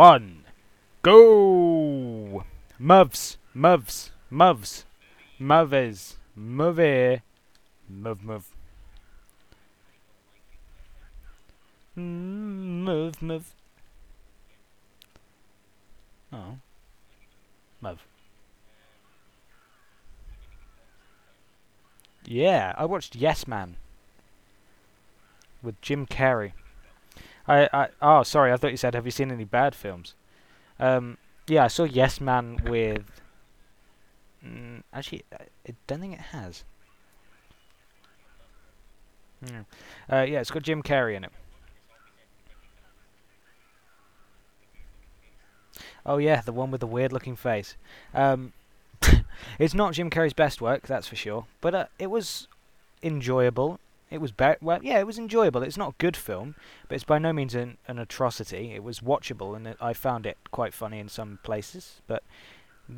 one, go! Muvs, muvs, mothers, movie, move, move. Mm, Move, move. Oh. Move. Yeah, I watched Yes Man with Jim Carrey. I, I oh sorry, I thought you said have you seen any bad films? Um, yeah, I saw Yes Man with. Mm, actually, I don't think it has. Hmm. Uh, yeah, it's got Jim Carrey in it. Oh yeah, the one with the weird-looking face. Um, it's not Jim Carrey's best work, that's for sure. But uh, it was enjoyable. It was be- well, yeah, it was enjoyable. It's not a good film, but it's by no means an, an atrocity. It was watchable, and it, I found it quite funny in some places, but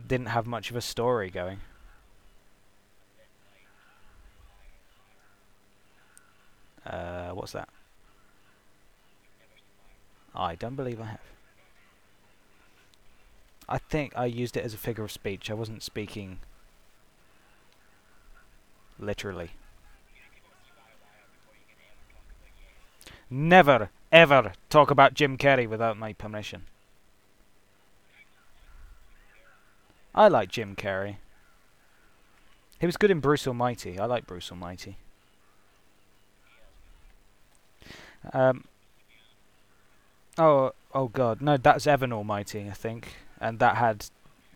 didn't have much of a story going. Uh, what's that? I don't believe I have. I think I used it as a figure of speech. I wasn't speaking literally. Never, ever talk about Jim Carrey without my permission. I like Jim Carrey. He was good in Bruce Almighty. I like Bruce Almighty. Um. Oh, oh God, no, that's Evan Almighty, I think, and that had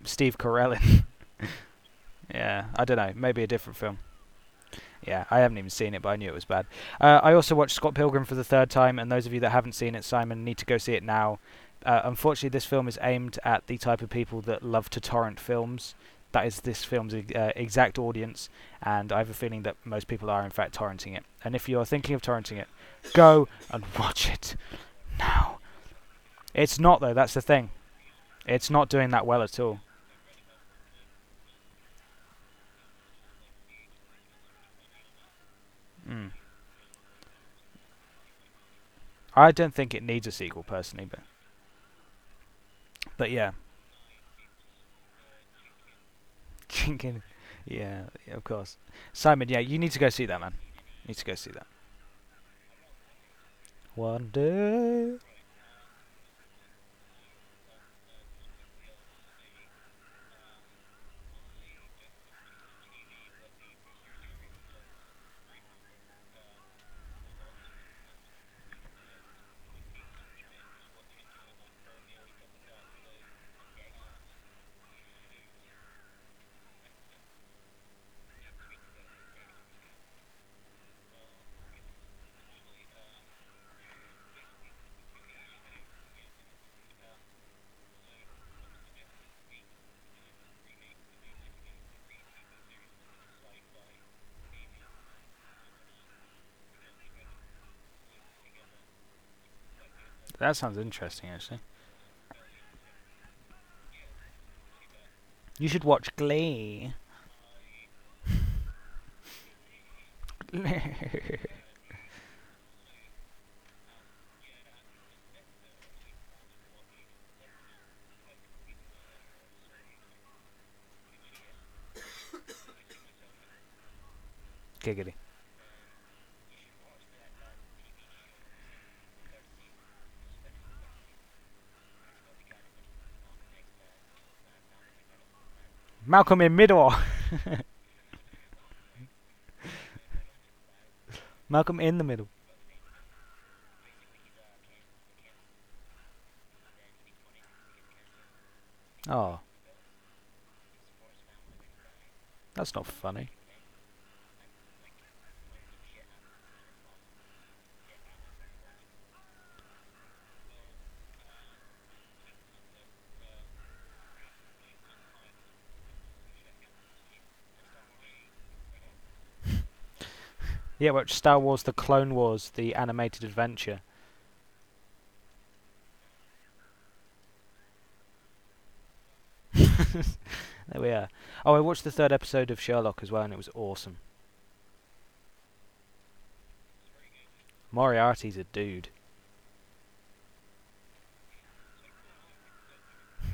Steve Carell in. yeah, I don't know, maybe a different film. Yeah, I haven't even seen it, but I knew it was bad. Uh, I also watched Scott Pilgrim for the third time, and those of you that haven't seen it, Simon, need to go see it now. Uh, unfortunately, this film is aimed at the type of people that love to torrent films. That is this film's uh, exact audience, and I have a feeling that most people are, in fact, torrenting it. And if you're thinking of torrenting it, go and watch it now. It's not, though, that's the thing. It's not doing that well at all. I don't think it needs a sequel personally, but but yeah, Chicken. Yeah, of course. Simon, yeah, you need to go see that, man. You need to go see that. One day. That sounds interesting, actually. You should watch Glee. Giggity. Malcolm in middle. Malcolm in the middle. Oh, that's not funny. Yeah, watch Star Wars: The Clone Wars, the animated adventure. there we are. Oh, I watched the third episode of Sherlock as well, and it was awesome. Moriarty's a dude.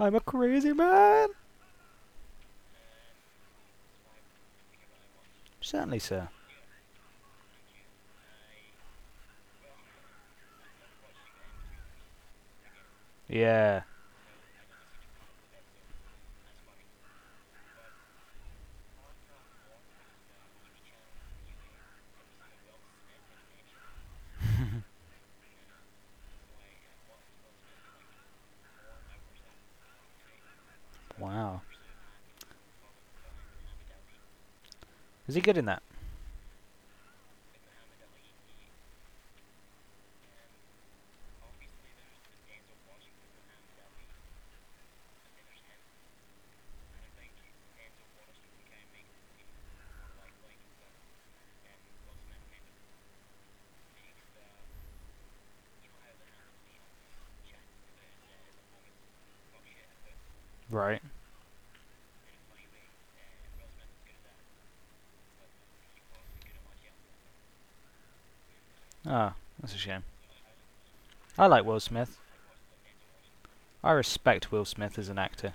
I'm a crazy man. Certainly, sir. Yeah. wow. Is he good in that? Right. Ah, that's a shame. I like Will Smith. I respect Will Smith as an actor.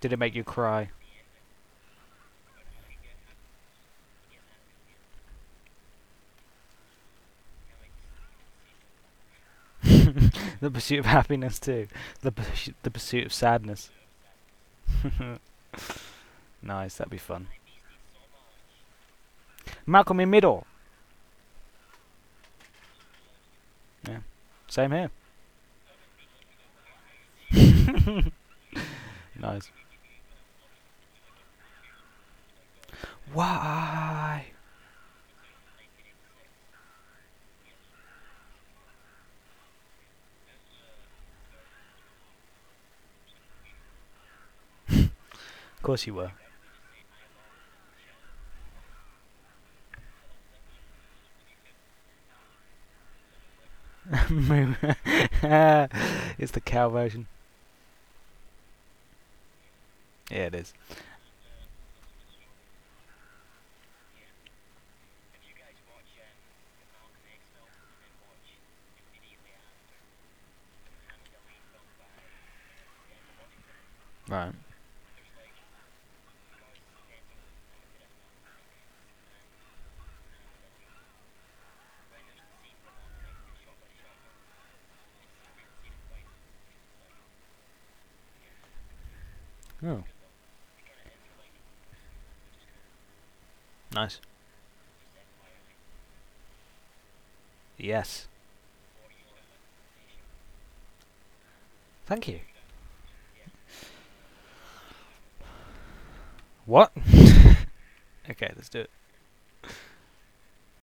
Did it make you cry? the pursuit of happiness too. The the pursuit of sadness. nice, that'd be fun. Malcolm in middle. Yeah, same here. nice. Why? Course you were. it's the cow version. Yeah, it is. Right. Oh. Nice. Yes. Thank you. What? okay, let's do it.